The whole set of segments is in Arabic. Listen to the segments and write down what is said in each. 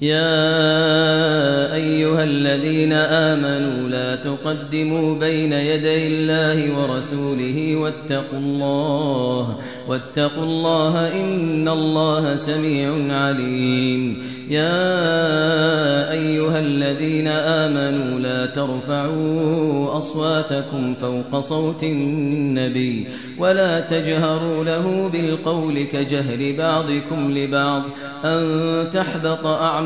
يا أيها الذين آمنوا لا تقدموا بين يدي الله ورسوله واتقوا الله واتقوا الله إن الله سميع عليم. يا أيها الذين آمنوا لا ترفعوا أصواتكم فوق صوت النبي ولا تجهروا له بالقول كجهر بعضكم لبعض أن تحبط أعمالكم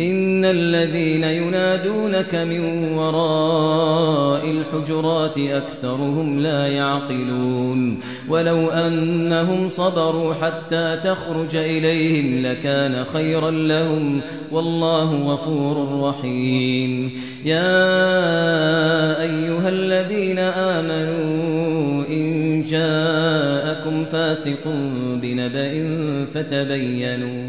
إن الذين ينادونك من وراء الحجرات أكثرهم لا يعقلون ولو أنهم صبروا حتى تخرج إليهم لكان خيرا لهم والله غفور رحيم يا أيها الذين آمنوا إن جاءكم فاسق بنبأ فتبينوا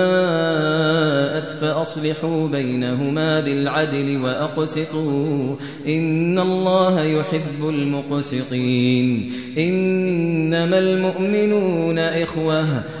فأصلحوا بينهما بالعدل وأقسطوا. إن الله يحب المقسطين. إنما المؤمنون إخوة.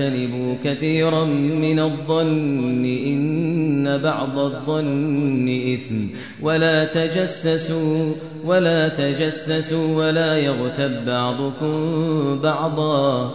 آمنوا اجتنبوا كثيرا من الظن إن بعض الظن إثم ولا تجسسوا ولا تجسسوا ولا يغتب بعضكم بعضا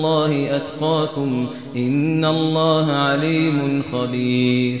الله أتقاكم إن الله عليم خبير